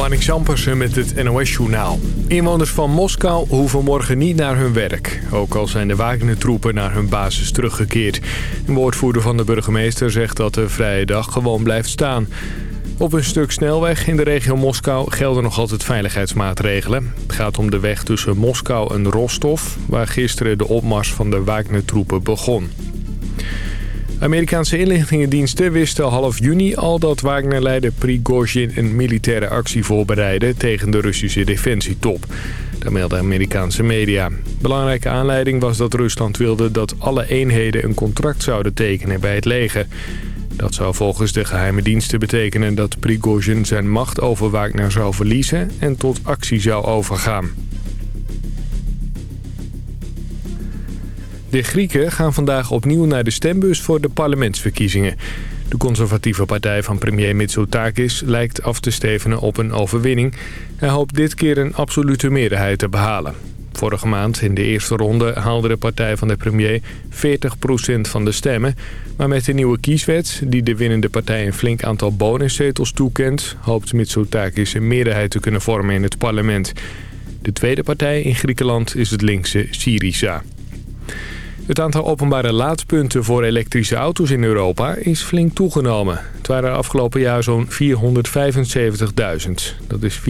Marnik Sampersen met het NOS-journaal. Inwoners van Moskou hoeven morgen niet naar hun werk. Ook al zijn de Wagner-troepen naar hun basis teruggekeerd. Een woordvoerder van de burgemeester zegt dat de vrije dag gewoon blijft staan. Op een stuk snelweg in de regio Moskou gelden nog altijd veiligheidsmaatregelen. Het gaat om de weg tussen Moskou en Rostov... waar gisteren de opmars van de Wagner-troepen begon. Amerikaanse inlichtingendiensten wisten half juni al dat Wagner-leider Prigozhin een militaire actie voorbereidde tegen de Russische defensietop. Dat melden Amerikaanse media. Belangrijke aanleiding was dat Rusland wilde dat alle eenheden een contract zouden tekenen bij het leger. Dat zou volgens de geheime diensten betekenen dat Prigozhin zijn macht over Wagner zou verliezen en tot actie zou overgaan. De Grieken gaan vandaag opnieuw naar de stembus voor de parlementsverkiezingen. De conservatieve partij van premier Mitsotakis lijkt af te stevenen op een overwinning. Hij hoopt dit keer een absolute meerderheid te behalen. Vorige maand in de eerste ronde haalde de partij van de premier 40% van de stemmen. Maar met de nieuwe kieswet, die de winnende partij een flink aantal bonuszetels toekent... hoopt Mitsotakis een meerderheid te kunnen vormen in het parlement. De tweede partij in Griekenland is het linkse Syriza. Het aantal openbare laadpunten voor elektrische auto's in Europa is flink toegenomen. Het waren afgelopen jaar zo'n 475.000. Dat is 44%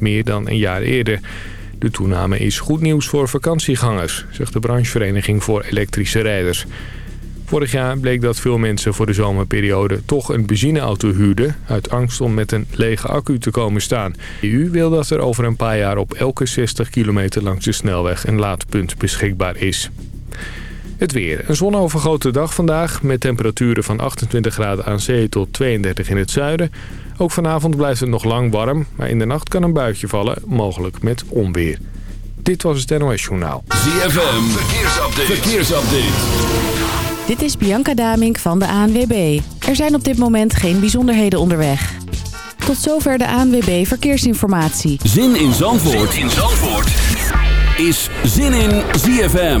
meer dan een jaar eerder. De toename is goed nieuws voor vakantiegangers, zegt de branchevereniging voor elektrische rijders. Vorig jaar bleek dat veel mensen voor de zomerperiode toch een benzineauto huurden... uit angst om met een lege accu te komen staan. De EU wil dat er over een paar jaar op elke 60 kilometer langs de snelweg een laadpunt beschikbaar is. Het weer. Een zonovergoten dag vandaag met temperaturen van 28 graden aan zee tot 32 in het zuiden. Ook vanavond blijft het nog lang warm, maar in de nacht kan een buitje vallen, mogelijk met onweer. Dit was het NOS Journaal. ZFM, verkeersupdate. verkeersupdate. Dit is Bianca Damink van de ANWB. Er zijn op dit moment geen bijzonderheden onderweg. Tot zover de ANWB Verkeersinformatie. Zin in Zandvoort, zin in Zandvoort. is Zin in ZFM.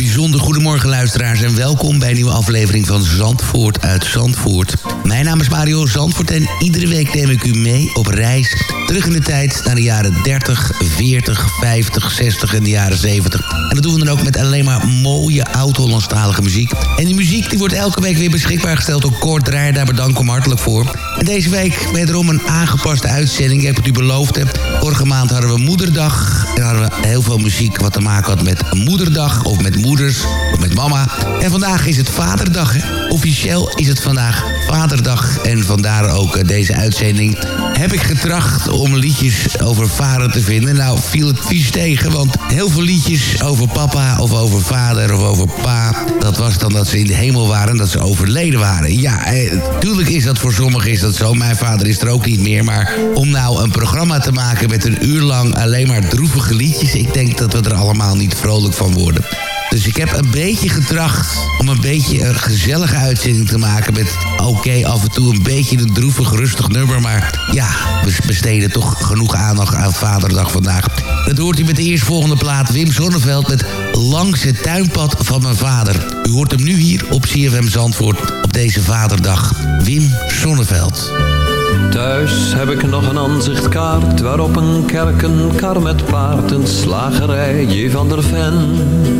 bijzonder goedemorgen luisteraars en welkom bij een nieuwe aflevering van Zandvoort uit Zandvoort. Mijn naam is Mario Zandvoort en iedere week neem ik u mee op reis terug in de tijd naar de jaren 30, 40, 50, 60 en de jaren 70. En dat doen we dan ook met alleen maar mooie oud-Hollandstalige muziek. En die muziek die wordt elke week weer beschikbaar gesteld door Kort Draaier, daar bedank ik hem hartelijk voor. En deze week wederom een aangepaste uitzending, ik heb het u beloofd. Heb. Vorige maand hadden we Moederdag en hadden we heel veel muziek wat te maken had met Moederdag of met moeders of met mama. En vandaag is het Vaderdag. Hè? Officieel is het vandaag Vaderdag en vandaar ook eh, deze uitzending. Heb ik getracht om liedjes over vader te vinden. Nou, viel het vies tegen, want heel veel liedjes over papa of over vader of over pa... dat was dan dat ze in de hemel waren, dat ze overleden waren. Ja, eh, tuurlijk is dat voor sommigen is dat zo. Mijn vader is er ook niet meer, maar om nou een programma te maken... met een uur lang alleen maar droevige liedjes... ik denk dat we er allemaal niet vrolijk van worden. Dus ik heb een beetje getracht om een beetje een gezellige uitzending te maken... met oké, af en toe een beetje een droevig, rustig nummer... maar ja, we besteden toch genoeg aandacht aan Vaderdag vandaag. Dat hoort u met de eerstvolgende plaat Wim Sonneveld... met Langs het tuinpad van mijn vader. U hoort hem nu hier op CFM Zandvoort op deze Vaderdag. Wim Sonneveld. Thuis heb ik nog een aanzichtkaart waarop een kerk, een kar met paard, een slagerij, J. van der Ven.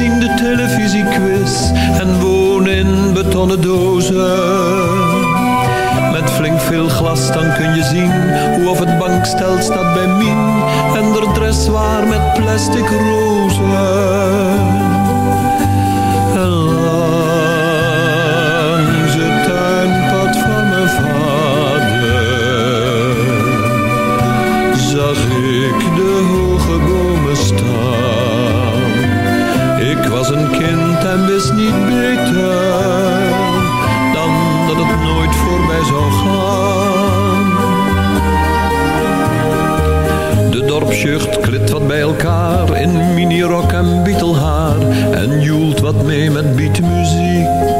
Zien de televisiequiz en wonen in betonnen dozen. Met flink veel glas dan kun je zien hoe of het bankstel staat bij Mien. En de dress waar met plastic rozen. Zucht klit wat bij elkaar in minirok en bietelhaar en joelt wat mee met beatmuziek.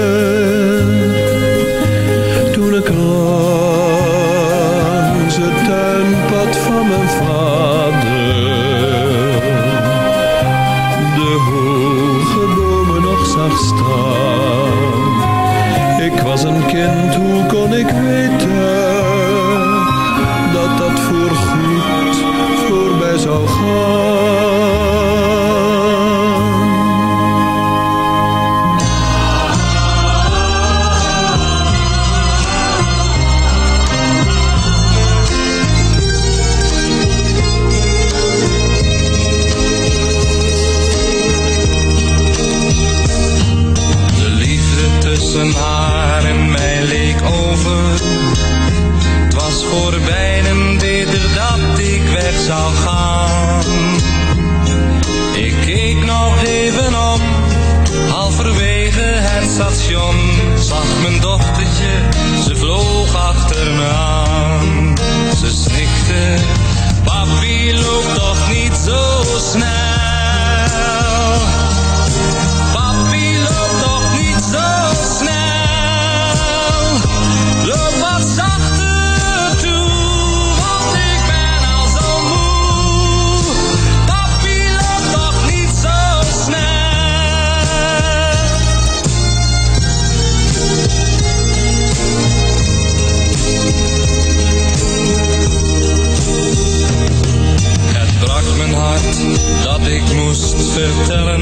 vertellen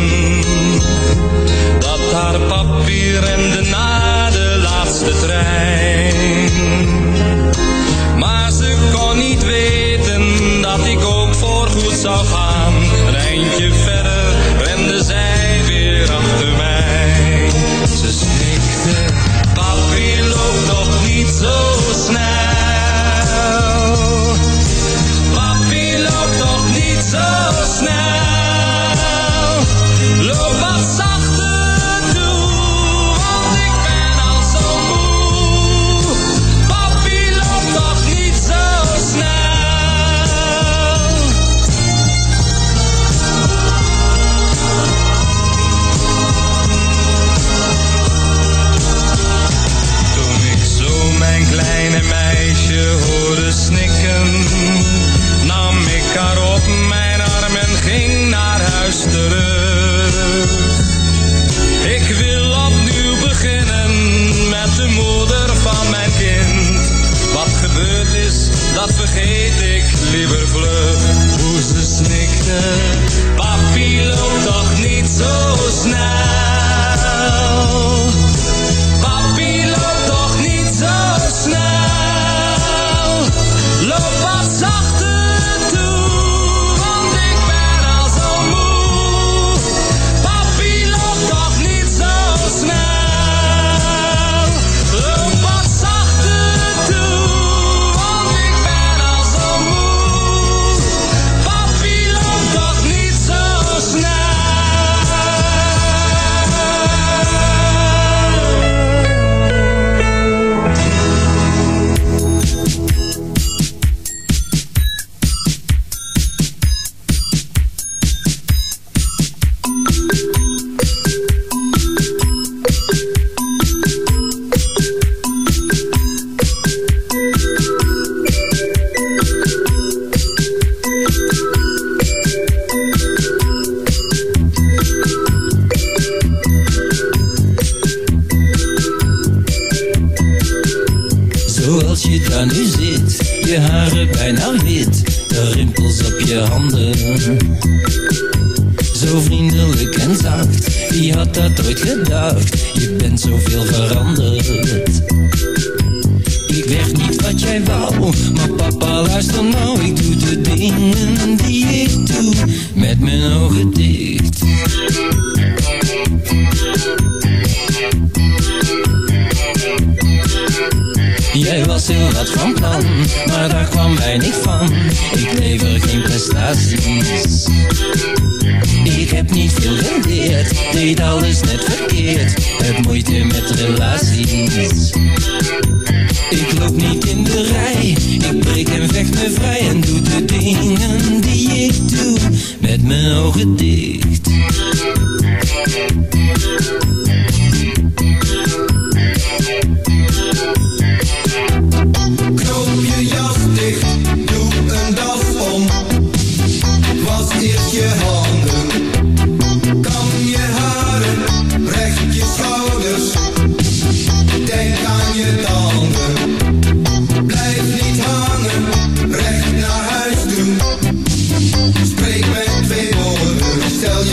dat haar papier en de na de laatste trein. good.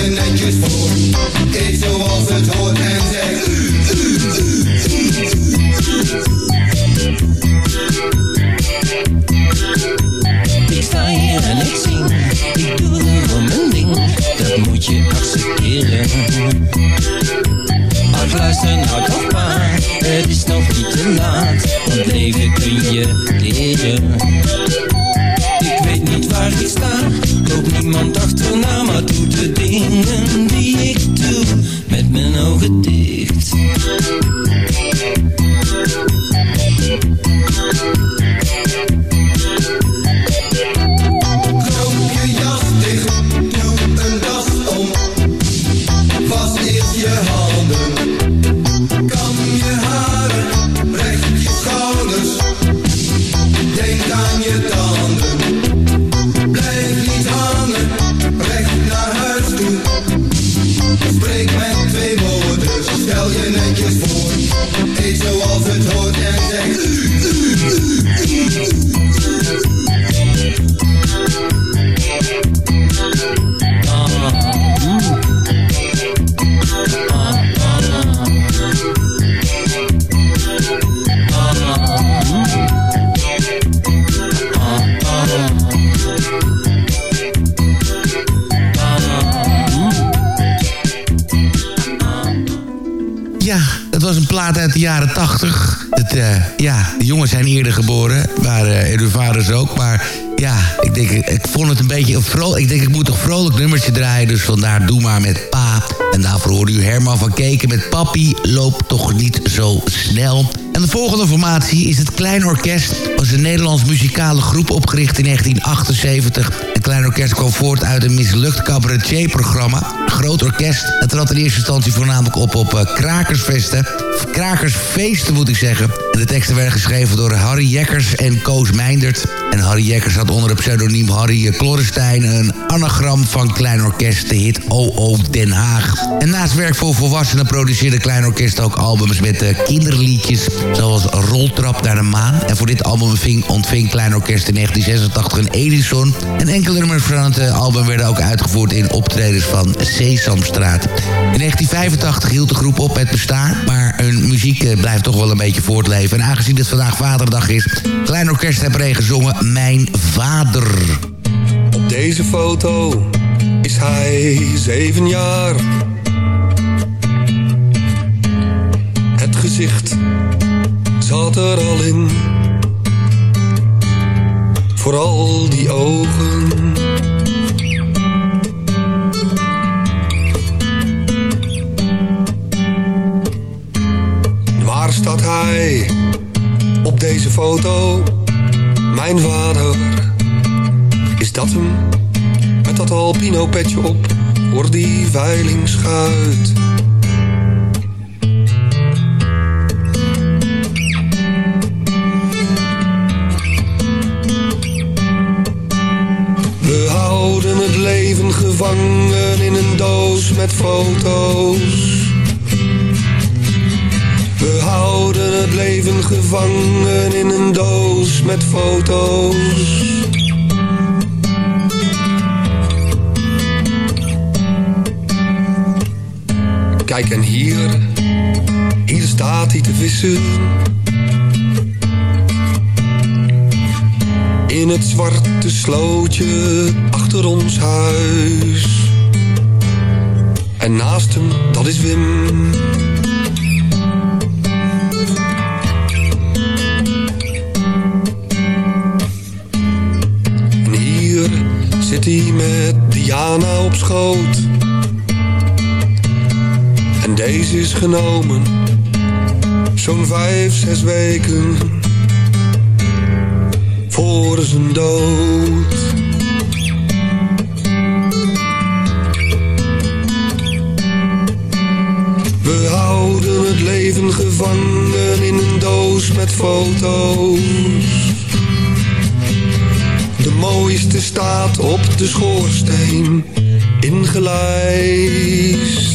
Woorden, stel je netjes voor. Eet zoals formatie is het Klein Orkest. was een Nederlands muzikale groep opgericht in 1978. Het Klein Orkest kwam voort uit een mislukt cabaretier-programma. Een groot orkest. Het trad in eerste instantie voornamelijk op op krakersfesten. Krakersfeesten moet ik zeggen. En de teksten werden geschreven door Harry Jekkers en Koos Meindert. En Harry Jekkers had onder het pseudoniem Harry Klorrestein... een anagram van Klein Orkest, de hit OO Den Haag. En naast werk voor volwassenen produceerde Klein Orkest ook albums met eh, kinderliedjes... zoals Roltrap naar de Maan. En voor dit album ontving, Klein Orkest in 1986 een Edison. En enkele nummers van het eh, album werden ook uitgevoerd in optredens van Sesamstraat. In 1985 hield de groep op met bestaan, maar hun muziek eh, blijft toch wel een beetje voortleven. En aangezien het vandaag Vaderdag is, Klein Orkest heeft erin gezongen Mijn Vader. Op deze foto is hij zeven jaar. Het gezicht zat er al in. Vooral die ogen. Waar staat hij op deze foto? Mijn vader. Is dat hem? Met dat alpino petje op, voor die veilingschuit. gevangen in een doos met foto's. We houden het leven gevangen in een doos met foto's. Kijk en hier, hier staat hij te vissen In het zwarte slootje achter ons huis. En naast hem, dat is Wim. En hier zit hij met Diana op schoot. En deze is genomen, zo'n vijf, zes weken voor zijn dood. We houden het leven gevangen in een doos met foto's. De mooiste staat op de schoorsteen ingelijst.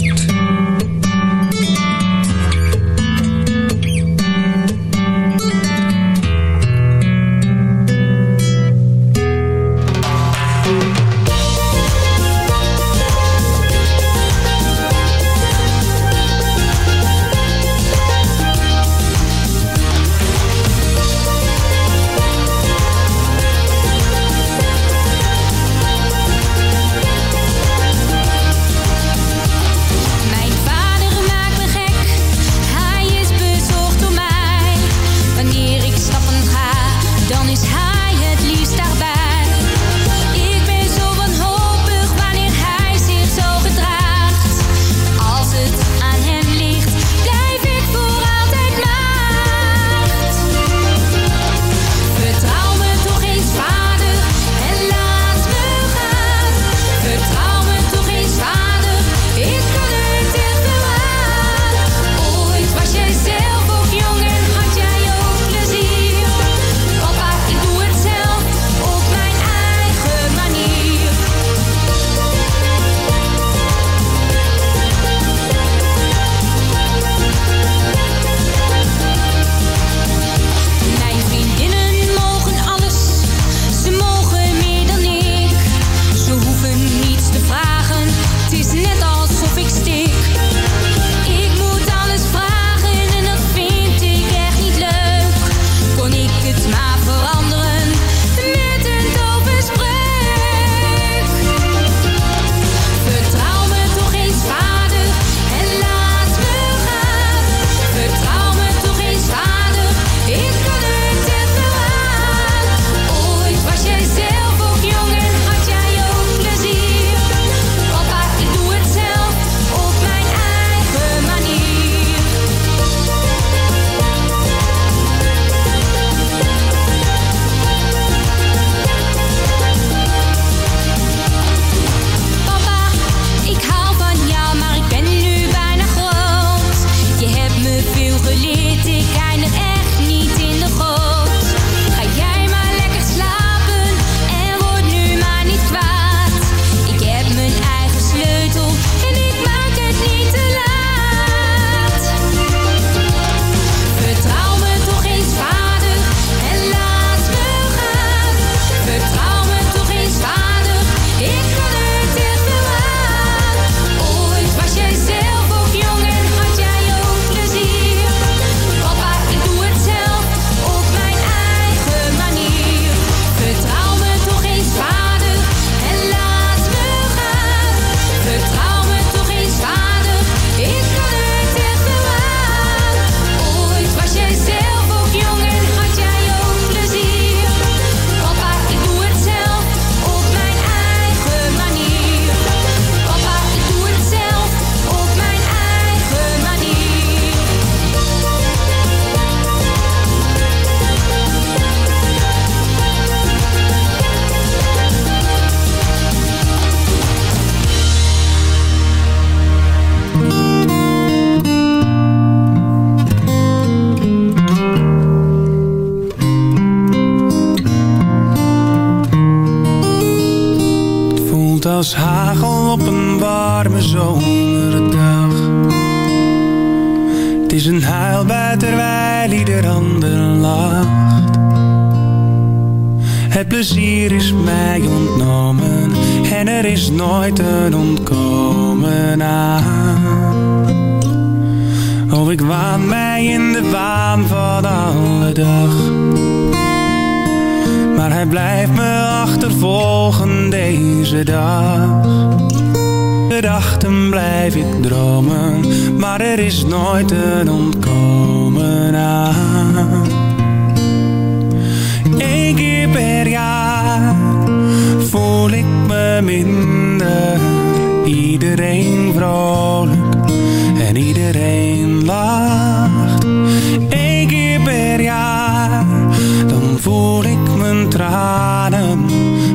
Voel ik mijn tranen,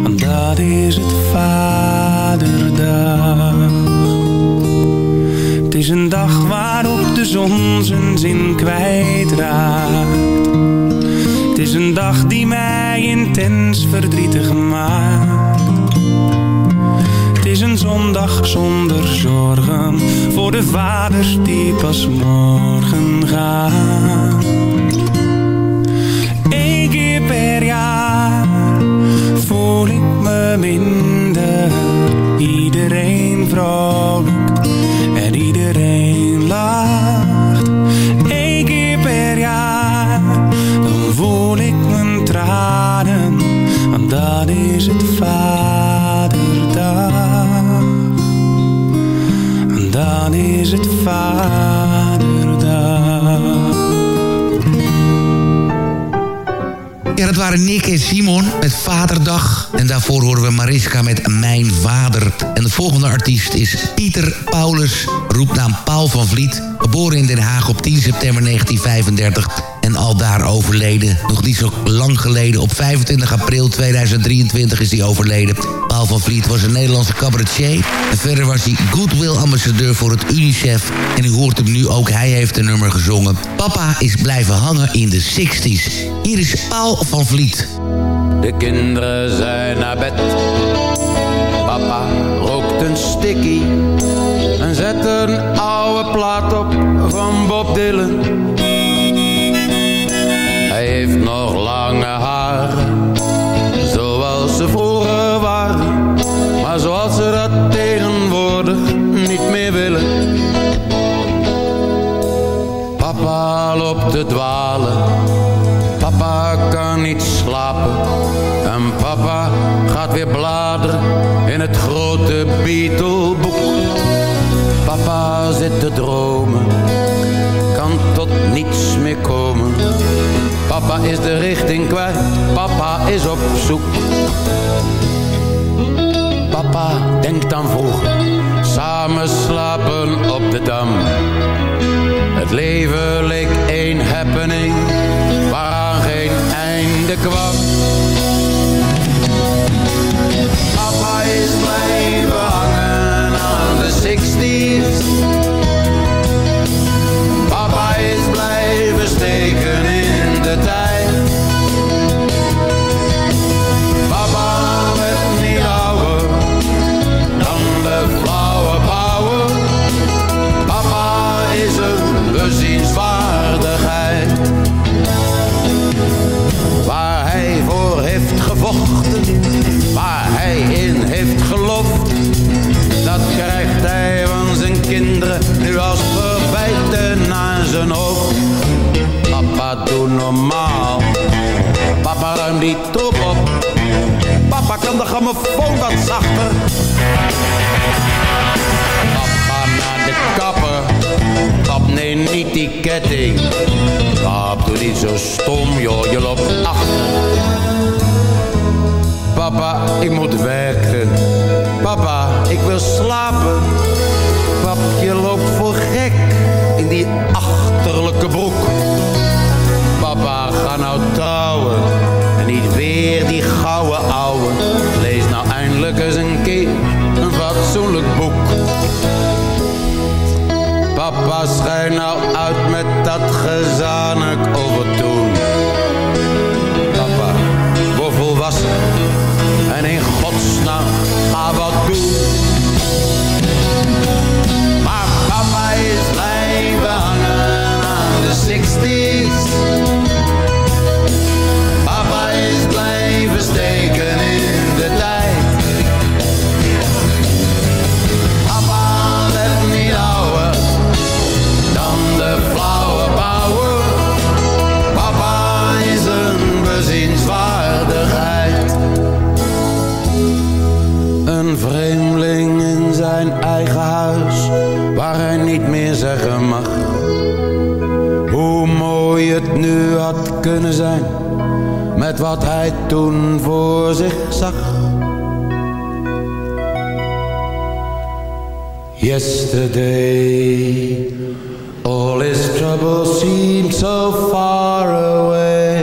want dat is het vaderdag. Het is een dag waarop de zon zijn zin kwijtraakt. Het is een dag die mij intens verdrietig maakt. Het is een zondag zonder zorgen voor de vaders die pas morgen gaan. Voel ik me minder. Iedereen vrolijk en iedereen lacht. Eén keer per jaar, dan voel ik mijn tranen, want dan is het vaderdag. En dan is het vaderdag. Ja, dat waren Nick en Simon met Vaderdag. En daarvoor horen we Mariska met Mijn Vader. En de volgende artiest is Pieter Paulus, roepnaam Paul van Vliet. Geboren in Den Haag op 10 september 1935 en al daar overleden. Nog niet zo lang geleden, op 25 april 2023 is hij overleden. Paul van Vliet was een Nederlandse cabaretier. En verder was hij goodwill-ambassadeur voor het UNICEF. En u hoort hem nu ook, hij heeft een nummer gezongen. Papa is blijven hangen in de 60s. Hier is Paul van Vliet. De kinderen zijn naar bed. Papa rookt een stikkie en zet een oude plaat op van Bob Dylan. Hij heeft nog lange haren, Loopt te dwalen, papa kan niet slapen. En papa gaat weer bladeren in het grote Beatle-boek. Papa zit te dromen, kan tot niets meer komen. Papa is de richting kwijt, papa is op zoek. Papa denkt aan vroeger, samen slapen op de Dam. Het leven leek één happening, waaraan geen einde kwam. Papa is blijven hangen aan de 60s. Doe normaal. Papa, ruim die troep op. Papa, kan de grammofoon wat zachter? Papa, naar de kapper. Pap, nee, niet die ketting. Pap, doe niet zo stom, joh, je loopt achter. Papa, ik moet werken. Papa, ik wil slapen. Pap, je loopt voor gek in die achterlijke broek. En niet weer die gouden ouwe. Lees nou eindelijk eens een keer een fatsoenlijk boek. Papa, schijn nou uit met dat gezanik overdoen. Papa, word volwassen. En in godsnaam, ga wat doen. Kunnen zijn met wat hij toen voor zich zag. Yesterday, all his troubles seemed so far away.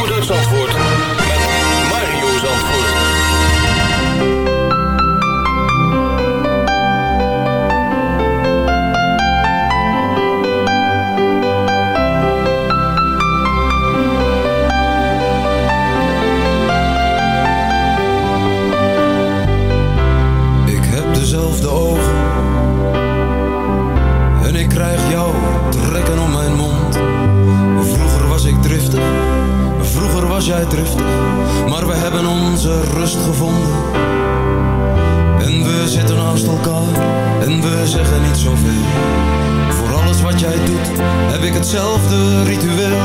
Maar we hebben onze rust gevonden. En we zitten naast elkaar. En we zeggen niet zoveel. Voor alles wat jij doet Heb ik hetzelfde ritueel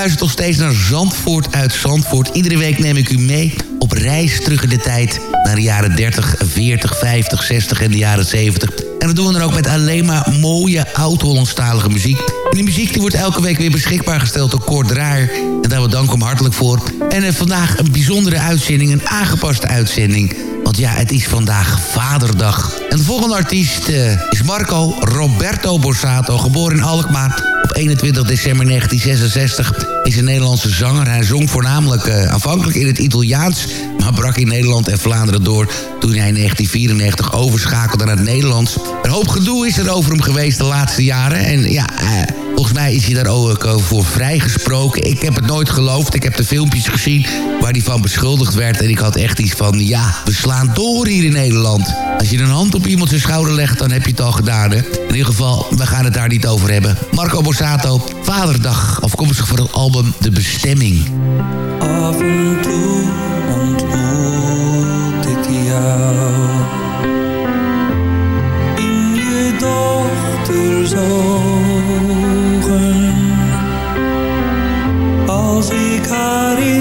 luistert nog steeds naar Zandvoort uit Zandvoort. Iedere week neem ik u mee op reis terug in de tijd... naar de jaren 30, 40, 50, 60 en de jaren 70. En dat doen we dan ook met alleen maar mooie oud-Hollandstalige muziek. En die muziek die wordt elke week weer beschikbaar gesteld door Kort Draaier. En daar bedanken we hem hartelijk voor. En uh, vandaag een bijzondere uitzending, een aangepaste uitzending... Want ja, het is vandaag Vaderdag. En de volgende artiest uh, is Marco Roberto Borsato, geboren in Alkmaar op 21 december 1966. Is een Nederlandse zanger. Hij zong voornamelijk uh, aanvankelijk in het Italiaans... maar brak in Nederland en Vlaanderen door... toen hij in 1994 overschakelde naar het Nederlands. Een hoop gedoe is er over hem geweest de laatste jaren. En ja... Uh, Volgens mij is hij daar ook voor vrijgesproken. Ik heb het nooit geloofd. Ik heb de filmpjes gezien waar hij van beschuldigd werd. En ik had echt iets van, ja, we slaan door hier in Nederland. Als je een hand op iemand zijn schouder legt, dan heb je het al gedaan, hè? In ieder geval, we gaan het daar niet over hebben. Marco Borsato, Vaderdag, afkomstig voor het album De Bestemming. Af en toe ontmoet ik jou In je dochters ik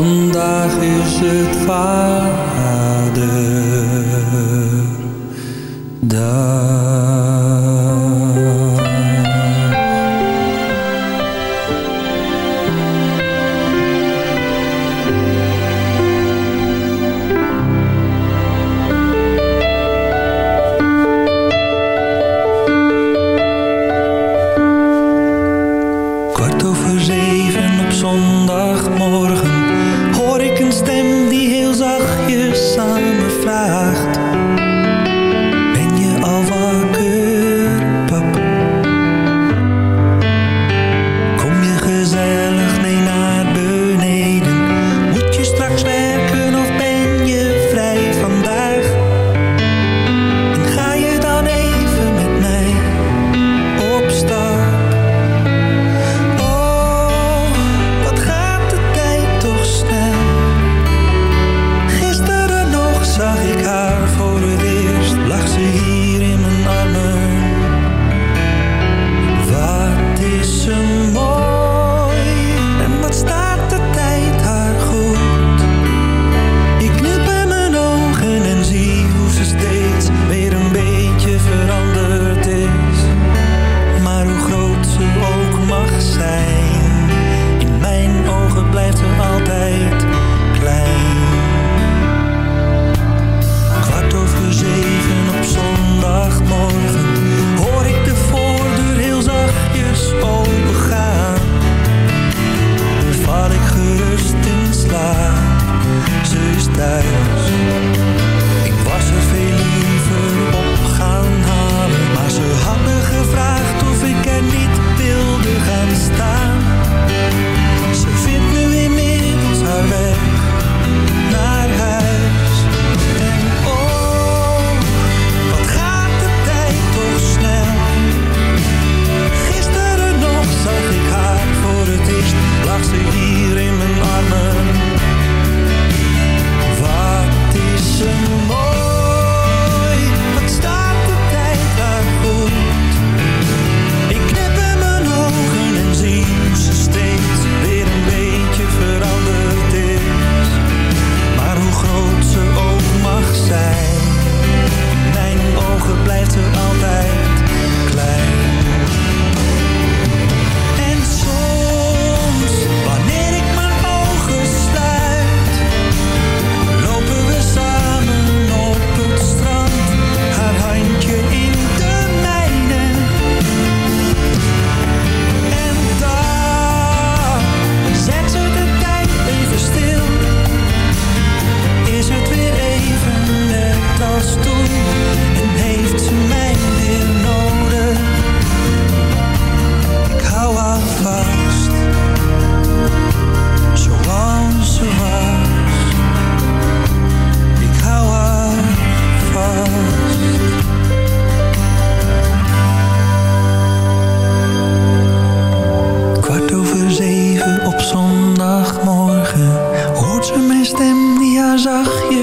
Vandaag is het vaderdag.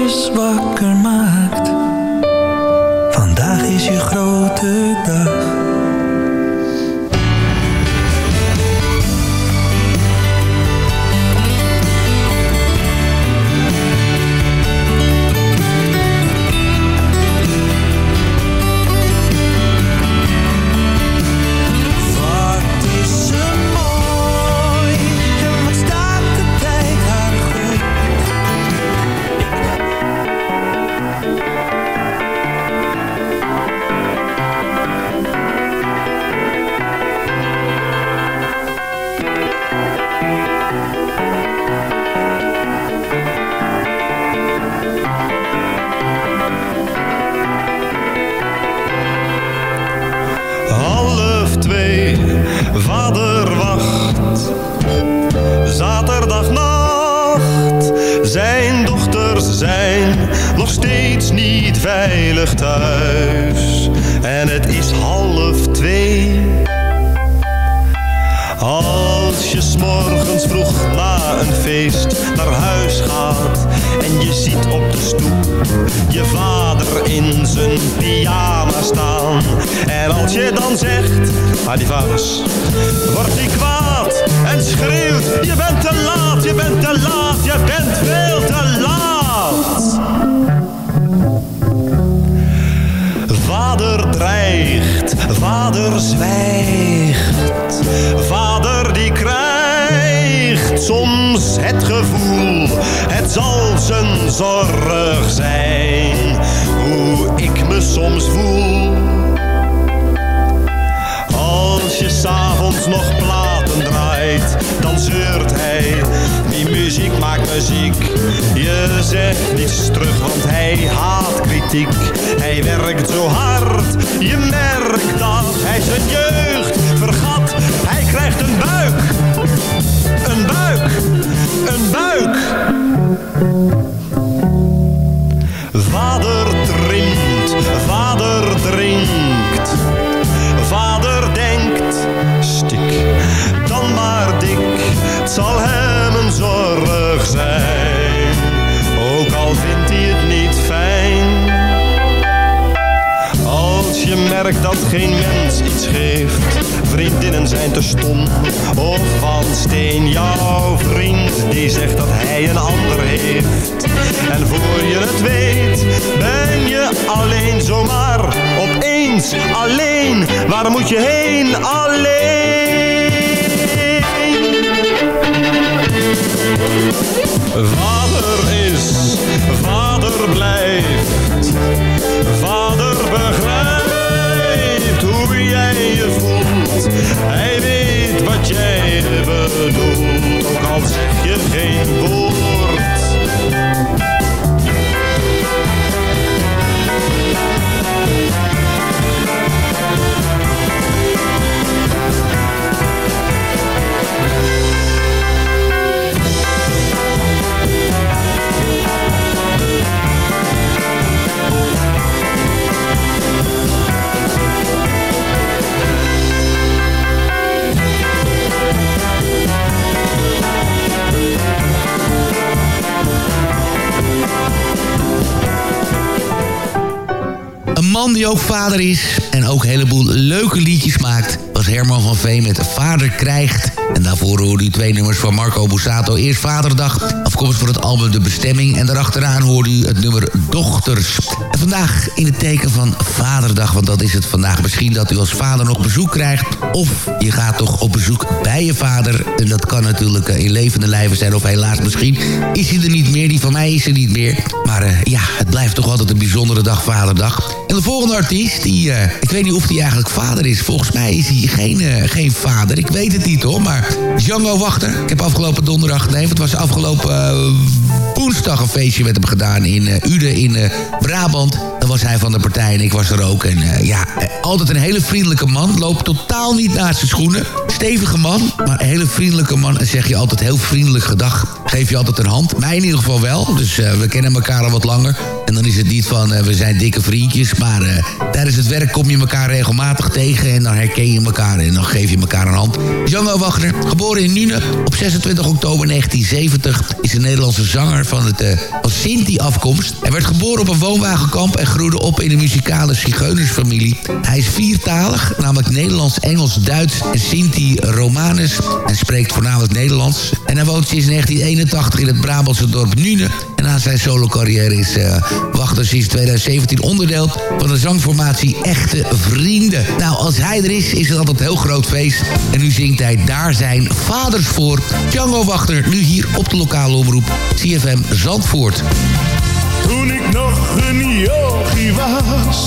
is wakker maakt. Vandaag is je grote dag. Nog platen draait, dan zeurt hij. Die muziek maakt muziek. Je zegt niets terug, want hij haat kritiek. Hij werkt zo hard, je merkt dat hij zijn jeugd vergat. Hij krijgt een buik, een buik, een buik. Het zal hem een zorg zijn, ook al vindt hij het niet fijn. Als je merkt dat geen mens iets geeft, vriendinnen zijn te stom of van steen. Jouw vriend die zegt dat hij een ander heeft. En voor je het weet, ben je alleen zomaar opeens alleen. Waar moet je heen? Alleen. Vader is, vader blijft. Vader begrijpt hoe jij je voelt. Hij weet wat jij bedoelt, ook al zeg je geen woord. Man die ook vader is en ook een heleboel leuke liedjes maakt... was Herman van Veen met Vader Krijgt. En daarvoor hoorde u twee nummers van Marco Bussato. Eerst Vaderdag, afkomstig voor het album De Bestemming. En daarachteraan hoorde u het nummer Dochters. En vandaag in het teken van Vaderdag, want dat is het vandaag. Misschien dat u als vader nog bezoek krijgt. Of je gaat toch op bezoek bij je vader. En dat kan natuurlijk eh, in levende lijven zijn. Of helaas misschien is hij er niet meer. Die van mij is er niet meer. Maar uh, ja, het blijft toch altijd een bijzondere dag, Vaderdag. En de volgende artiest, die, uh, ik weet niet of hij eigenlijk vader is. Volgens mij is hij geen, uh, geen vader. Ik weet het niet hoor, maar Django Wachter. Ik heb afgelopen donderdag, nee, het was afgelopen woensdag een feestje met hem gedaan in Uden in Brabant. Dan was hij van de partij en ik was er ook. En ja, altijd een hele vriendelijke man. Loopt totaal niet naast zijn schoenen. Stevige man, maar een hele vriendelijke man. En zeg je altijd heel vriendelijk gedag. Geef je altijd een hand. Mij in ieder geval wel. Dus we kennen elkaar al wat langer. En dan is het niet van, uh, we zijn dikke vriendjes. Maar uh, tijdens het werk kom je elkaar regelmatig tegen. En dan herken je elkaar en dan geef je elkaar een hand. Django Wagner, geboren in Nune op 26 oktober 1970... is een Nederlandse zanger van, het, Sinti-afkomst. Hij werd geboren op een woonwagenkamp... en groeide op in een muzikale zigeunersfamilie. Hij is viertalig, namelijk Nederlands, Engels, Duits en Sinti-Romanus. Hij spreekt voornamelijk Nederlands. En hij woont sinds 1981 in het Brabantse dorp Nune... En na zijn solo-carrière is uh, Wachter sinds 2017 onderdeel van de zangformatie Echte Vrienden. Nou, als hij er is, is het altijd een heel groot feest. En nu zingt hij Daar zijn vaders voor. Django Wachter, nu hier op de lokale omroep CFM Zandvoort. Toen ik nog een yogi was,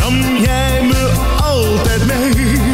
nam jij me altijd mee.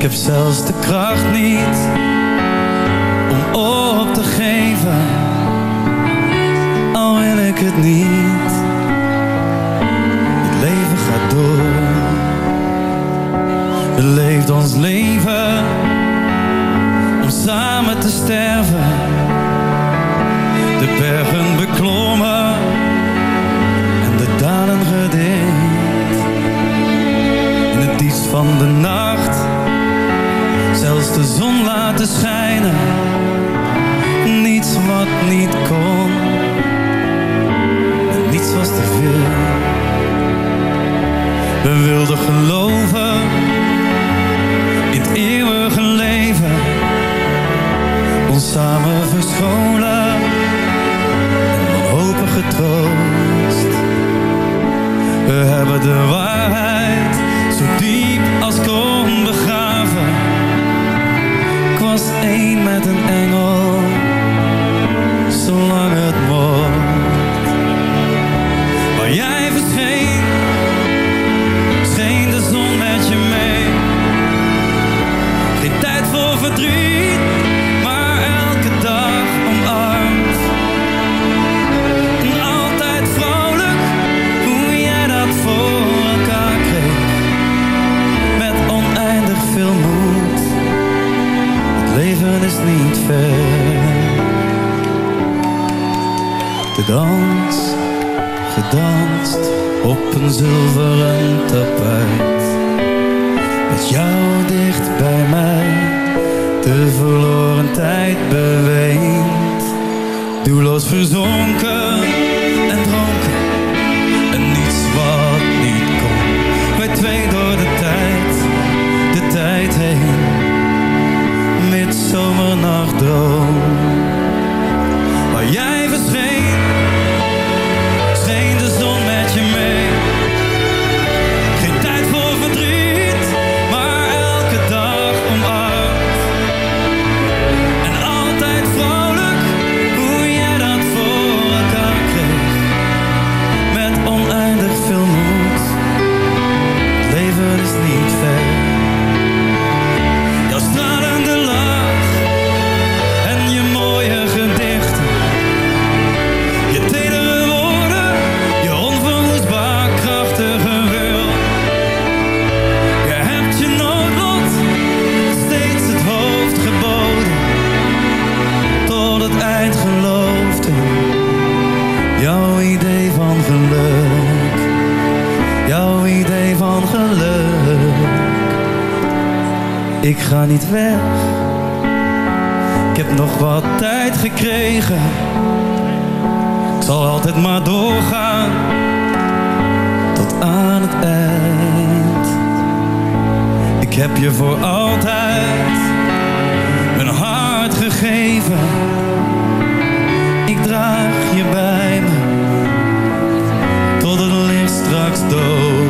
Ik heb zelfs de kracht niet Om op te geven Al wil ik het niet Het leven gaat door we leeft ons leven om samen te sterven. De bergen beklommen en de dalen gedeeld. In het diepst van de nacht zelfs de zon laten schijnen. Niets wat niet kon en niets was te veel. We wilden geloven in het eeuwige leven. Ons samen verscholen en wanhopig getroost. We hebben de waarheid was één met een engel, zolang het mocht. Maar jij verscheen, scheen de zon met je mee. Geen tijd voor verdriet, niet ver. De dans, gedanst op een zilveren tapijt. Met jou dicht bij mij De verloren tijd beweend Doelloos verzonken droom Ik ga niet weg. Ik heb nog wat tijd gekregen. Ik zal altijd maar doorgaan. Tot aan het eind. Ik heb je voor altijd mijn hart gegeven. Ik draag je bij me tot het licht straks dooft.